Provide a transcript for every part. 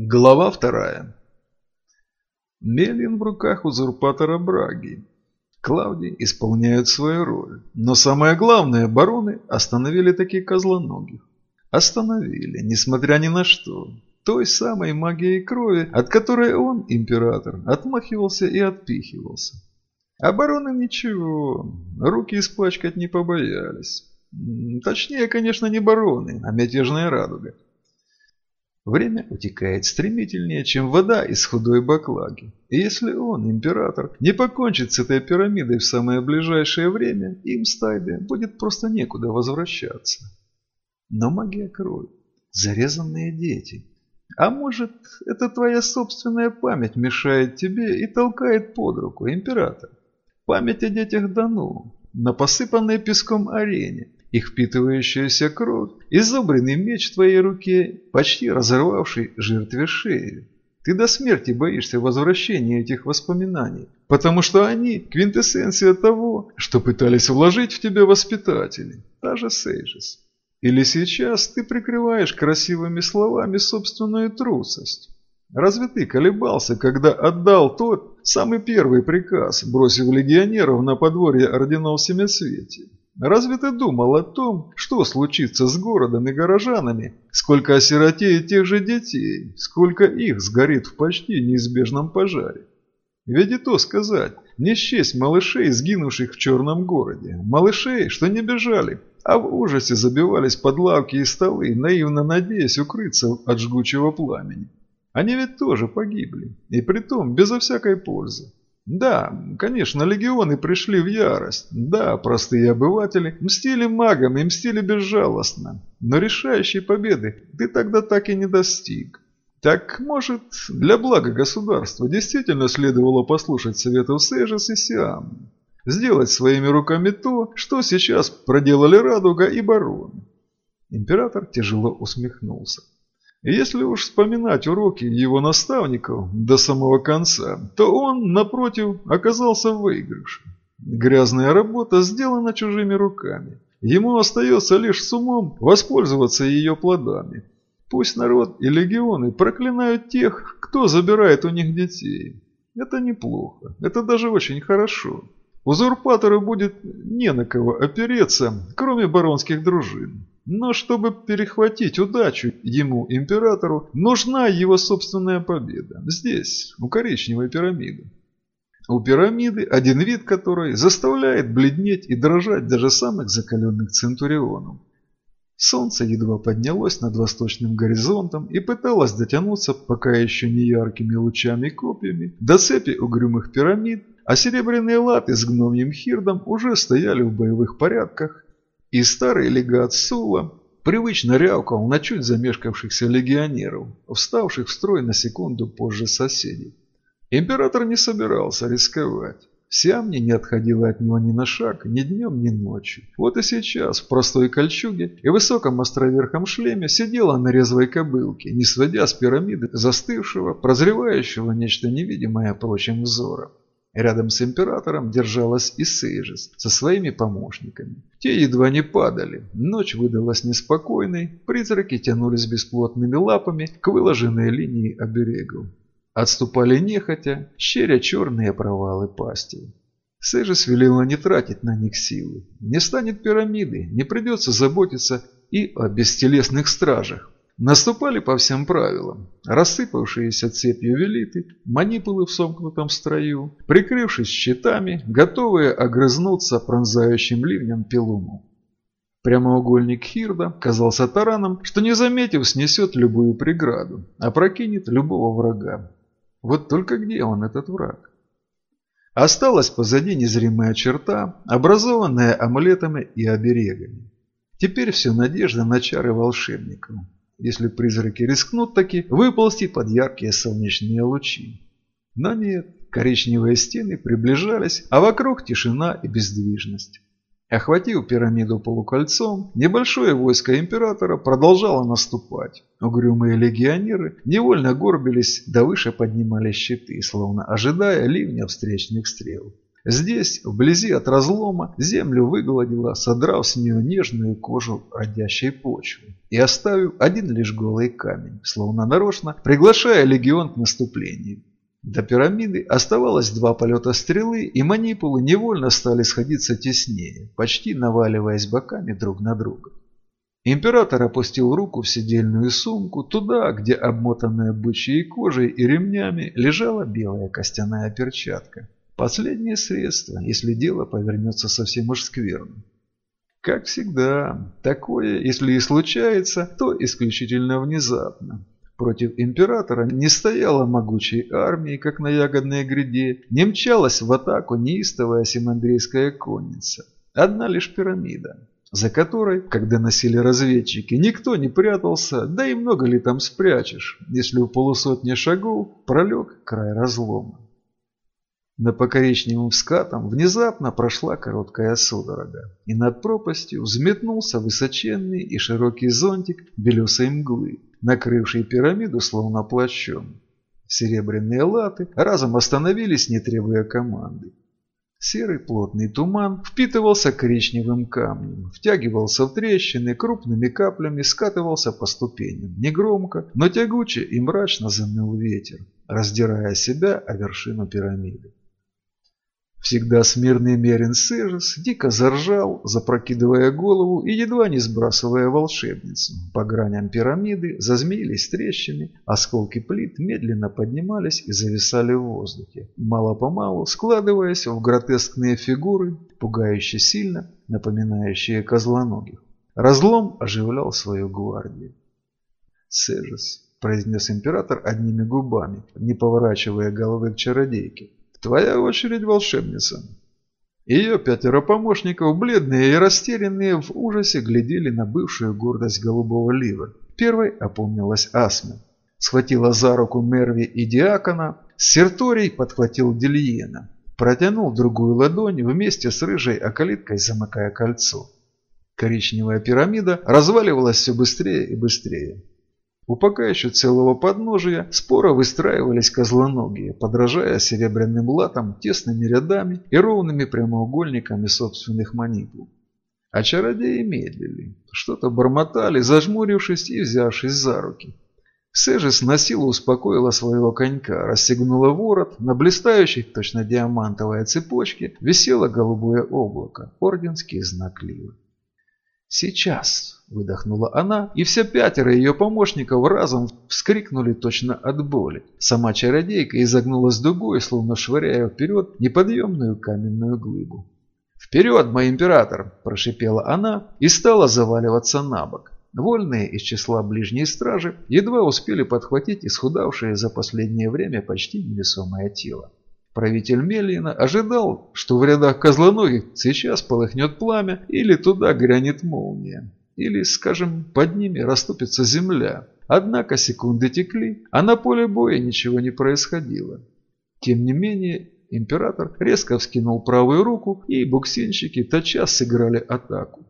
Глава вторая. Мелин в руках узурпатора Браги. Клавдии исполняют свою роль. Но самое главное, бароны остановили такие козлоногих. Остановили, несмотря ни на что. Той самой магией крови, от которой он, император, отмахивался и отпихивался. А бароны ничего, руки испачкать не побоялись. Точнее, конечно, не бароны, а мятежная радуга. Время утекает стремительнее, чем вода из худой баклаги. И если он, император, не покончит с этой пирамидой в самое ближайшее время, им с Тайде будет просто некуда возвращаться. Но магия крови, зарезанные дети. А может, это твоя собственная память мешает тебе и толкает под руку, император? Память о детях Дану, на посыпанной песком арене, их впитывающаяся кровь, изобренный меч в твоей руке, почти разорвавший жертве шею. Ты до смерти боишься возвращения этих воспоминаний, потому что они – квинтэссенция того, что пытались вложить в тебя воспитатели, та же Сейжес. Или сейчас ты прикрываешь красивыми словами собственную трусость? Разве ты колебался, когда отдал тот самый первый приказ, бросив легионеров на подворье орденов Семицветия? Разве ты думал о том, что случится с городом и горожанами, сколько осиротеет тех же детей, сколько их сгорит в почти неизбежном пожаре? Ведь и то сказать, не счесть малышей, сгинувших в черном городе, малышей, что не бежали, а в ужасе забивались под лавки и столы, наивно надеясь укрыться от жгучего пламени. Они ведь тоже погибли, и притом безо всякой пользы. Да, конечно, легионы пришли в ярость. Да, простые обыватели мстили магам и мстили безжалостно. Но решающей победы ты тогда так и не достиг. Так, может, для блага государства действительно следовало послушать советов Сейжес и Сиам? Сделать своими руками то, что сейчас проделали Радуга и Барон? Император тяжело усмехнулся. Если уж вспоминать уроки его наставников до самого конца, то он, напротив, оказался в выигрыше. Грязная работа сделана чужими руками. Ему остается лишь с умом воспользоваться ее плодами. Пусть народ и легионы проклинают тех, кто забирает у них детей. Это неплохо, это даже очень хорошо. Узурпатору будет не на кого опереться, кроме баронских дружин. Но чтобы перехватить удачу ему, императору, нужна его собственная победа. Здесь, у коричневой пирамиды. У пирамиды, один вид которой заставляет бледнеть и дрожать даже самых закаленных центурионов. Солнце едва поднялось над восточным горизонтом и пыталось дотянуться пока еще не яркими лучами копьями до цепи угрюмых пирамид, а серебряные латы с гномьим хирдом уже стояли в боевых порядках и старый легат Сула привычно рявкал на чуть замешкавшихся легионеров, вставших в строй на секунду позже соседей. Император не собирался рисковать. Сиамни не отходила от него ни на шаг, ни днем, ни ночью. Вот и сейчас в простой кольчуге и высоком островерхом шлеме сидела на резвой кобылке, не сводя с пирамиды застывшего, прозревающего нечто невидимое прочим взором. Рядом с императором держалась и Сейжес со своими помощниками. Те едва не падали. Ночь выдалась неспокойной, призраки тянулись бесплотными лапами к выложенной линии оберегов. Отступали нехотя, щеря черные провалы пасти. Сейжес велела не тратить на них силы. Не станет пирамиды, не придется заботиться и о бестелесных стражах. Наступали по всем правилам. Рассыпавшиеся цепью велиты, манипулы в сомкнутом строю, прикрывшись щитами, готовые огрызнуться пронзающим ливнем пилуму. Прямоугольник Хирда казался тараном, что не заметив снесет любую преграду, а прокинет любого врага. Вот только где он, этот враг? Осталась позади незримая черта, образованная амулетами и оберегами. Теперь все надежда на чары волшебников если призраки рискнут таки выползти под яркие солнечные лучи. Но нет, коричневые стены приближались, а вокруг тишина и бездвижность. Охватив пирамиду полукольцом, небольшое войско императора продолжало наступать. Угрюмые легионеры невольно горбились, да выше поднимали щиты, словно ожидая ливня встречных стрел. Здесь, вблизи от разлома, землю выгладила, содрав с нее нежную кожу родящей почвы и оставив один лишь голый камень, словно нарочно, приглашая легион к наступлению. До пирамиды оставалось два полета стрелы, и манипулы невольно стали сходиться теснее, почти наваливаясь боками друг на друга. Император опустил руку в сидельную сумку, туда, где обмотанная бычьей кожей и ремнями лежала белая костяная перчатка. Последнее средство, если дело повернется совсем уж скверно. Как всегда, такое, если и случается, то исключительно внезапно. Против императора не стояла могучей армии, как на ягодной гряде, не мчалась в атаку неистовая симандрийская конница. Одна лишь пирамида, за которой, когда носили разведчики, никто не прятался, да и много ли там спрячешь, если у полусотни шагов пролег край разлома. На покоричневым скатом внезапно прошла короткая судорога, и над пропастью взметнулся высоченный и широкий зонтик белесой мглы, накрывший пирамиду словно плащом. Серебряные латы разом остановились, не требуя команды. Серый плотный туман впитывался коричневым камнем, втягивался в трещины, крупными каплями скатывался по ступеням. Негромко, но тягуче и мрачно заныл ветер, раздирая себя о вершину пирамиды. Всегда смирный Мерин Сежес дико заржал, запрокидывая голову и едва не сбрасывая волшебницу. По граням пирамиды зазмеились трещины, осколки плит медленно поднимались и зависали в воздухе, мало-помалу складываясь в гротескные фигуры, пугающе сильно напоминающие козлоногих. Разлом оживлял свою гвардию. «Сежес», – произнес император одними губами, не поворачивая головы к чародейке. Твоя очередь, волшебница. Ее пятеро помощников, бледные и растерянные, в ужасе глядели на бывшую гордость голубого лива. Первой опомнилась Асма. Схватила за руку Мерви и Диакона, Серторий подхватил Дельена. Протянул другую ладонь вместе с рыжей околиткой, замыкая кольцо. Коричневая пирамида разваливалась все быстрее и быстрее. У пока еще целого подножия споро выстраивались козлоногие, подражая серебряным латам тесными рядами и ровными прямоугольниками собственных манипул. А чародеи медлили, что-то бормотали, зажмурившись и взявшись за руки. Сежис на силу успокоила своего конька, расстегнула ворот, на блистающей, точно диамантовой цепочке, висело голубое облако, орденский знак Ливы. «Сейчас!» – выдохнула она, и все пятеро ее помощников разом вскрикнули точно от боли. Сама чародейка изогнулась дугой, словно швыряя вперед неподъемную каменную глыбу. «Вперед, мой император!» – прошипела она и стала заваливаться на бок. Вольные из числа ближней стражи едва успели подхватить исхудавшее за последнее время почти невесомое тело. Правитель Мельина ожидал, что в рядах козлоногих сейчас полыхнет пламя или туда грянет молния, или, скажем, под ними растопится земля. Однако секунды текли, а на поле боя ничего не происходило. Тем не менее, император резко вскинул правую руку, и буксинщики тотчас сыграли атаку.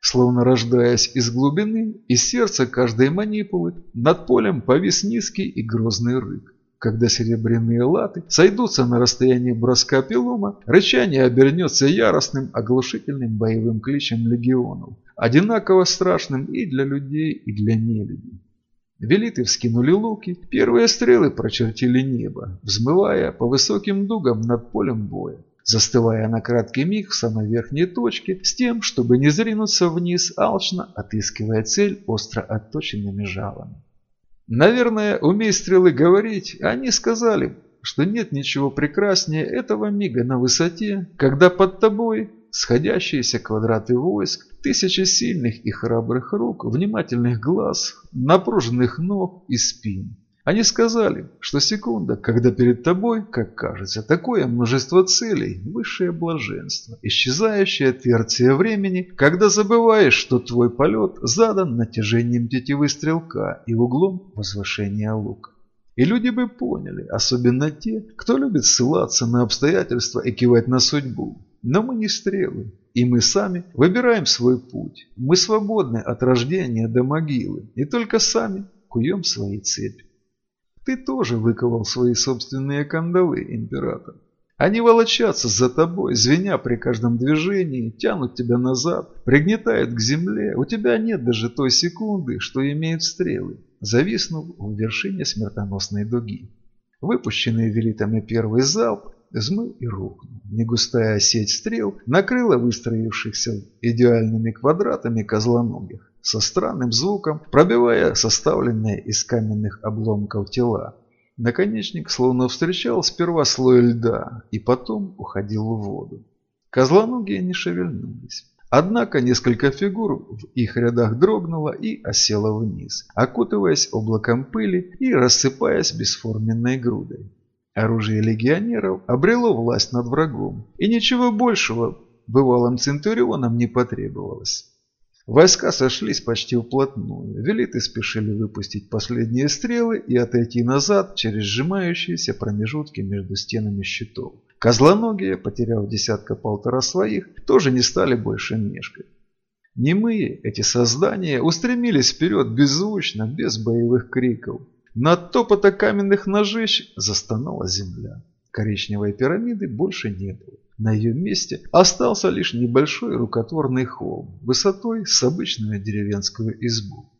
Словно рождаясь из глубины, из сердца каждой манипулы, над полем повис низкий и грозный рык. Когда серебряные латы сойдутся на расстоянии броска пилома, рычание обернется яростным, оглушительным боевым кличем легионов, одинаково страшным и для людей, и для нелюдей. Велиты вскинули луки, первые стрелы прочертили небо, взмывая по высоким дугам над полем боя, застывая на краткий миг в самой верхней точке, с тем, чтобы не зринуться вниз, алчно отыскивая цель остро отточенными жалами. Наверное, умей стрелы говорить, они сказали, что нет ничего прекраснее этого мига на высоте, когда под тобой сходящиеся квадраты войск, тысячи сильных и храбрых рук, внимательных глаз, напруженных ног и спин. Они сказали, что секунда, когда перед тобой, как кажется, такое множество целей, высшее блаженство, исчезающее отверстие времени, когда забываешь, что твой полет задан натяжением тетивы стрелка и углом возвышения лука. И люди бы поняли, особенно те, кто любит ссылаться на обстоятельства и кивать на судьбу. Но мы не стрелы, и мы сами выбираем свой путь. Мы свободны от рождения до могилы, и только сами куем свои цепи. Ты тоже выковал свои собственные кандалы, император. Они волочатся за тобой, звеня при каждом движении, тянут тебя назад, пригнетают к земле. У тебя нет даже той секунды, что имеют стрелы, зависнув в вершине смертоносной дуги. Выпущенный велитами первый залп взмыл и рухнул. Негустая сеть стрел накрыла выстроившихся идеальными квадратами козлоногих, со странным звуком пробивая составленные из каменных обломков тела. Наконечник словно встречал сперва слой льда и потом уходил в воду. Козлоногие не шевельнулись. Однако несколько фигур в их рядах дрогнуло и осело вниз, окутываясь облаком пыли и рассыпаясь бесформенной грудой. Оружие легионеров обрело власть над врагом, и ничего большего бывалым центурионам не потребовалось. Войска сошлись почти вплотную. Велиты спешили выпустить последние стрелы и отойти назад через сжимающиеся промежутки между стенами щитов. Козлоногие, потеряв десятка-полтора своих, тоже не стали больше мешкать. Немые эти создания устремились вперед беззвучно, без боевых криков. Над топота каменных ножищ застонала земля. Коричневой пирамиды больше не было. На ее месте остался лишь небольшой рукотворный холм, высотой с обычную деревенскую избу.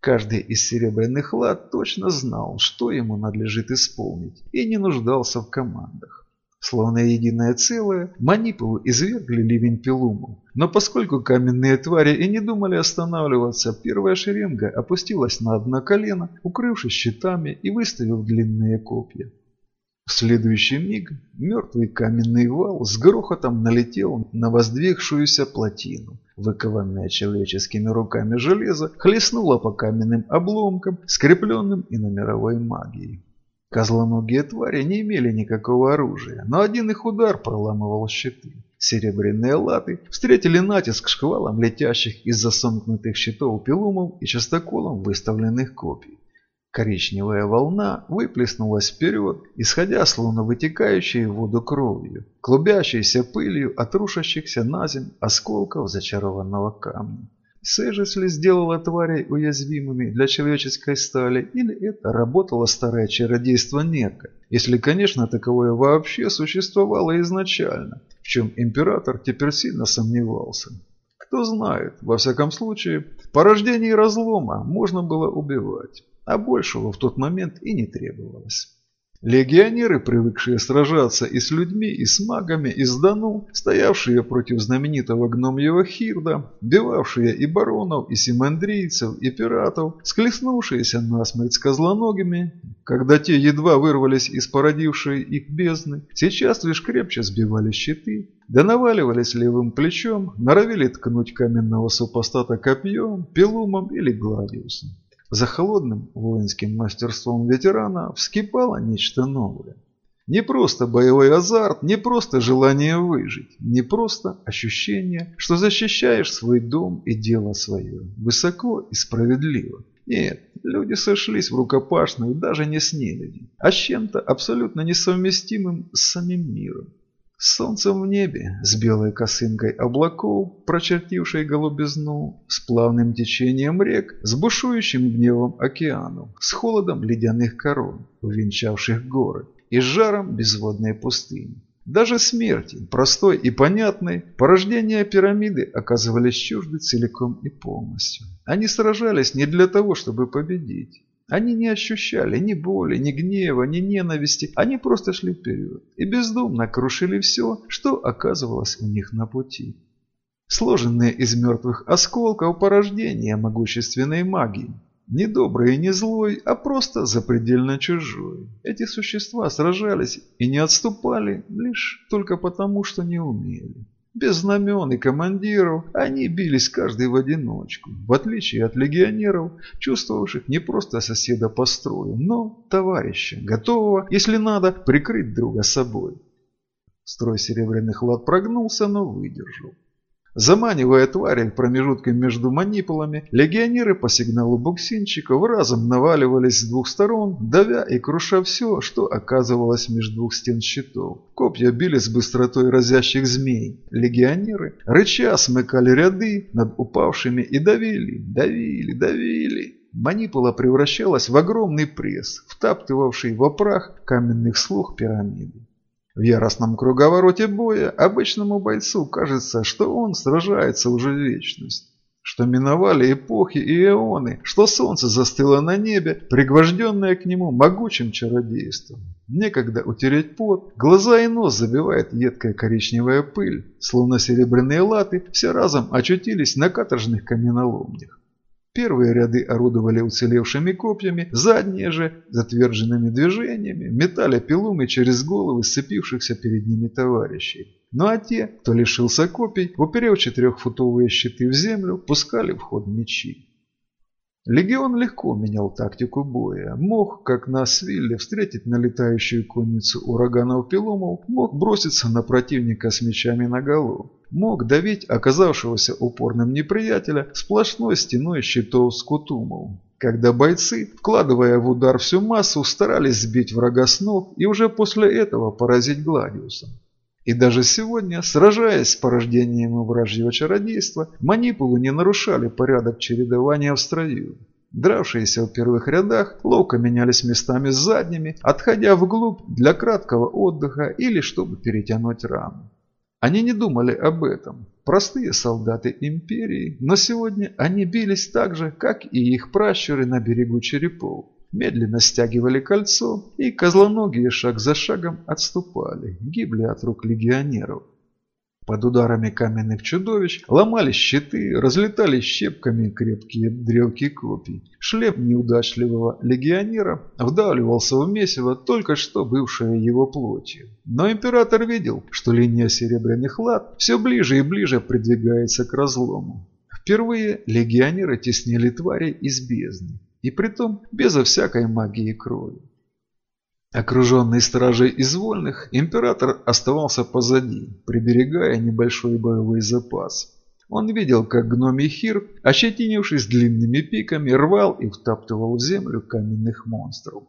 Каждый из серебряных лад точно знал, что ему надлежит исполнить, и не нуждался в командах. Словно единое целое, манипулы извергли ливень пилуму. Но поскольку каменные твари и не думали останавливаться, первая шеренга опустилась на одно колено, укрывшись щитами и выставив длинные копья. В следующий миг мертвый каменный вал с грохотом налетел на воздвигшуюся плотину. Выкованное человеческими руками железо хлестнуло по каменным обломкам, скрепленным и на мировой магией. Козлоногие твари не имели никакого оружия, но один их удар проламывал щиты. Серебряные латы встретили натиск шквалом летящих из-за сомкнутых щитов пилумов и частоколом выставленных копий. Коричневая волна выплеснулась вперед, исходя словно вытекающей в воду кровью, клубящейся пылью от рушащихся на земь осколков зачарованного камня. Сэжесли сделала тварей уязвимыми для человеческой стали, или это работало старое чародейство Нерка, если, конечно, таковое вообще существовало изначально, в чем император теперь сильно сомневался. Кто знает, во всяком случае, порождение разлома можно было убивать а большего в тот момент и не требовалось. Легионеры, привыкшие сражаться и с людьми, и с магами, и с Дану, стоявшие против знаменитого гномьего Хирда, бивавшие и баронов, и симандрийцев, и пиратов, склеснувшиеся насмерть с козлоногими, когда те едва вырвались из породившей их бездны, сейчас лишь крепче сбивали щиты, да наваливались левым плечом, норовили ткнуть каменного супостата копьем, пилумом или гладиусом. За холодным воинским мастерством ветерана вскипало нечто новое. Не просто боевой азарт, не просто желание выжить, не просто ощущение, что защищаешь свой дом и дело свое, высоко и справедливо. Нет, люди сошлись в рукопашную даже не с нелюдью, а с чем-то абсолютно несовместимым с самим миром. Солнцем в небе, с белой косынкой облаков, прочертившей голубизну, с плавным течением рек, с бушующим гневом океаном, с холодом ледяных корон, увенчавших горы, и с жаром безводной пустыни. Даже смерти, простой и понятной, порождения пирамиды оказывались чужды целиком и полностью. Они сражались не для того, чтобы победить. Они не ощущали ни боли, ни гнева, ни ненависти. Они просто шли вперед и бездумно крушили все, что оказывалось у них на пути. Сложенные из мертвых осколков порождения могущественной магии. Не добрый и не злой, а просто запредельно чужой. Эти существа сражались и не отступали лишь только потому, что не умели. Без знамен и командиров они бились каждый в одиночку, в отличие от легионеров, чувствовавших не просто соседа по строю, но товарища, готового, если надо, прикрыть друга собой. Строй серебряных лад прогнулся, но выдержал. Заманивая тварей промежутками между манипулами, легионеры по сигналу буксинчиков разом наваливались с двух сторон, давя и круша все, что оказывалось между двух стен щитов. Копья били с быстротой разящих змей. Легионеры, рыча, смыкали ряды над упавшими и давили, давили, давили. Манипула превращалась в огромный пресс, втаптывавший в опрах каменных слух пирамиды. В яростном круговороте боя обычному бойцу кажется, что он сражается уже вечность что миновали эпохи и эоны, что солнце застыло на небе, пригвожденное к нему могучим чародейством. Некогда утереть пот, глаза и нос забивает едкая коричневая пыль, словно серебряные латы все разом очутились на каторжных каменоломнях. Первые ряды орудовали уцелевшими копьями, задние же, затверженными движениями, метали пилумы через головы сцепившихся перед ними товарищей. Ну а те, кто лишился копий, уперев четырехфутовые щиты в землю, пускали в ход мечи. Легион легко менял тактику боя. Мог, как на Свилле, встретить налетающую конницу ураганов Пилумов, мог броситься на противника с мечами наголо, мог давить оказавшегося упорным неприятеля сплошной стеной щитов скутумов. Когда бойцы, вкладывая в удар всю массу, старались сбить врага с ног и уже после этого поразить Гладиусом. И даже сегодня, сражаясь с порождением вражьего чародейства, манипулы не нарушали порядок чередования в строю. Дравшиеся в первых рядах ловко менялись местами с задними, отходя вглубь для краткого отдыха или чтобы перетянуть рану. Они не думали об этом. Простые солдаты империи, но сегодня они бились так же, как и их пращуры на берегу черепов медленно стягивали кольцо, и козлоногие шаг за шагом отступали, гибли от рук легионеров. Под ударами каменных чудовищ ломались щиты, разлетались щепками крепкие древки копий. Шлем неудачливого легионера вдавливался в месиво, только что бывшее его плотью. Но император видел, что линия серебряных лад все ближе и ближе придвигается к разлому. Впервые легионеры теснили тварей из бездны. И притом безо всякой магии крови. Окруженный стражей из вольных, император оставался позади, приберегая небольшой боевой запас. Он видел, как гномий Хир, ощетинившись длинными пиками, рвал и втаптывал в землю каменных монстров.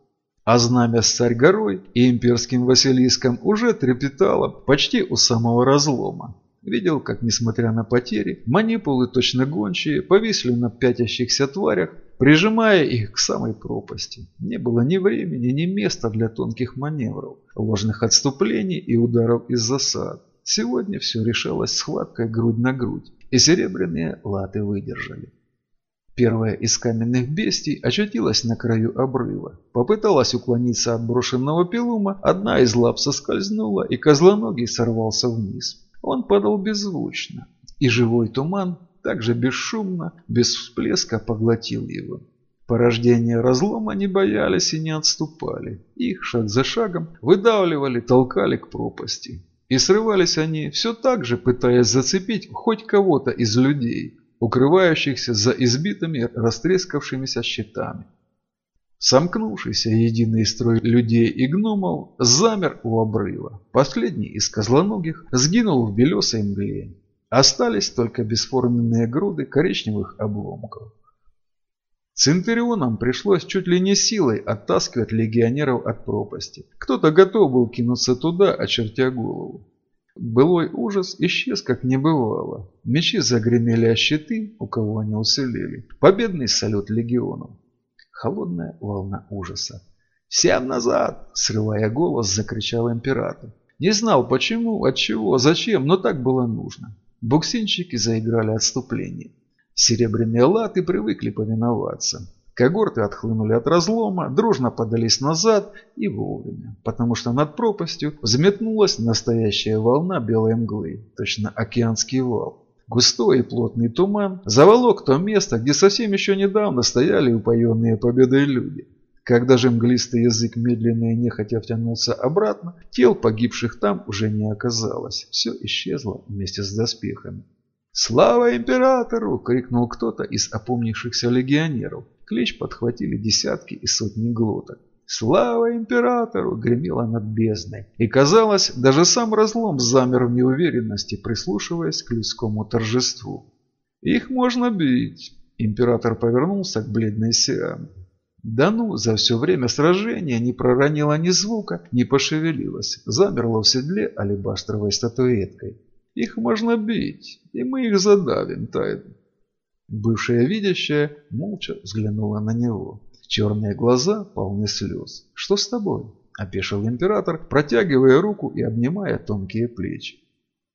А знамя с царь-горой и имперским Василиском уже трепетало почти у самого разлома. Видел, как, несмотря на потери, манипулы точно гончие повисли на пятящихся тварях, прижимая их к самой пропасти. Не было ни времени, ни места для тонких маневров, ложных отступлений и ударов из засад. Сегодня все решалось схваткой грудь на грудь, и серебряные латы выдержали. Первая из каменных бестий очутилась на краю обрыва. Попыталась уклониться от брошенного пилума, одна из лап соскользнула, и козлоногий сорвался вниз. Он падал беззвучно, и живой туман также бесшумно, без всплеска поглотил его. Порождения разлома не боялись и не отступали. Их шаг за шагом выдавливали, толкали к пропасти. И срывались они все так же, пытаясь зацепить хоть кого-то из людей, укрывающихся за избитыми, растрескавшимися щитами. Сомкнувшийся единый строй людей и гномов замер у обрыва. Последний из козлоногих сгинул в белесой мгле. Остались только бесформенные груды коричневых обломков. Центурионам пришлось чуть ли не силой оттаскивать легионеров от пропасти. Кто-то готов был кинуться туда, очертя голову. Былой ужас исчез, как не бывало. Мечи загремели о щиты, у кого они уцелели. Победный салют легионов. Холодная волна ужаса. «Всем назад!» – срывая голос, закричал император. Не знал почему, от чего, зачем, но так было нужно. Буксинщики заиграли отступление. Серебряные латы привыкли повиноваться. Когорты отхлынули от разлома, дружно подались назад и вовремя, потому что над пропастью взметнулась настоящая волна белой мглы, точно океанский вал. Густой и плотный туман заволок то место, где совсем еще недавно стояли упоенные победой люди. Когда же мглистый язык медленно и нехотя втянулся обратно, тел погибших там уже не оказалось. Все исчезло вместе с доспехами. «Слава императору!» – крикнул кто-то из опомнившихся легионеров. Клич подхватили десятки и сотни глоток. «Слава императору!» – гремело над бездной. И казалось, даже сам разлом замер в неуверенности, прислушиваясь к людскому торжеству. «Их можно бить!» Император повернулся к бледной Сиаме. Да ну, за все время сражения не проронила ни звука, не пошевелилась, замерла в седле алебастровой статуэткой. Их можно бить, и мы их задавим, Тайден. Бывшая видящая молча взглянула на него. Черные глаза полны слез. «Что с тобой?» – опешил император, протягивая руку и обнимая тонкие плечи.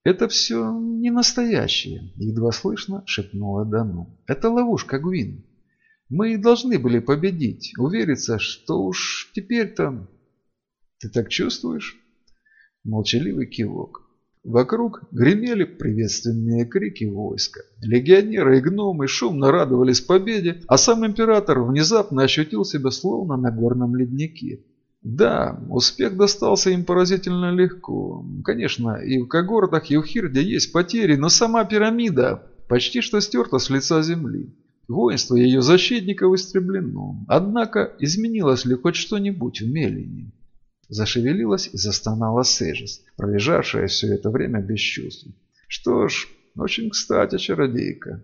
«Это все не настоящее», – едва слышно шепнула Дану. «Это ловушка, Гвин. Мы должны были победить, увериться, что уж теперь-то...» «Ты так чувствуешь?» Молчаливый кивок. Вокруг гремели приветственные крики войска. Легионеры и гномы шумно радовались победе, а сам император внезапно ощутил себя словно на горном леднике. Да, успех достался им поразительно легко. Конечно, и в когортах, и в Хирде есть потери, но сама пирамида почти что стерта с лица земли. Воинство ее защитников истреблено. Однако, изменилось ли хоть что-нибудь в Мелине? Зашевелилась и застонала Сежис, пролежавшая все это время без чувств. Что ж, очень кстати, чародейка.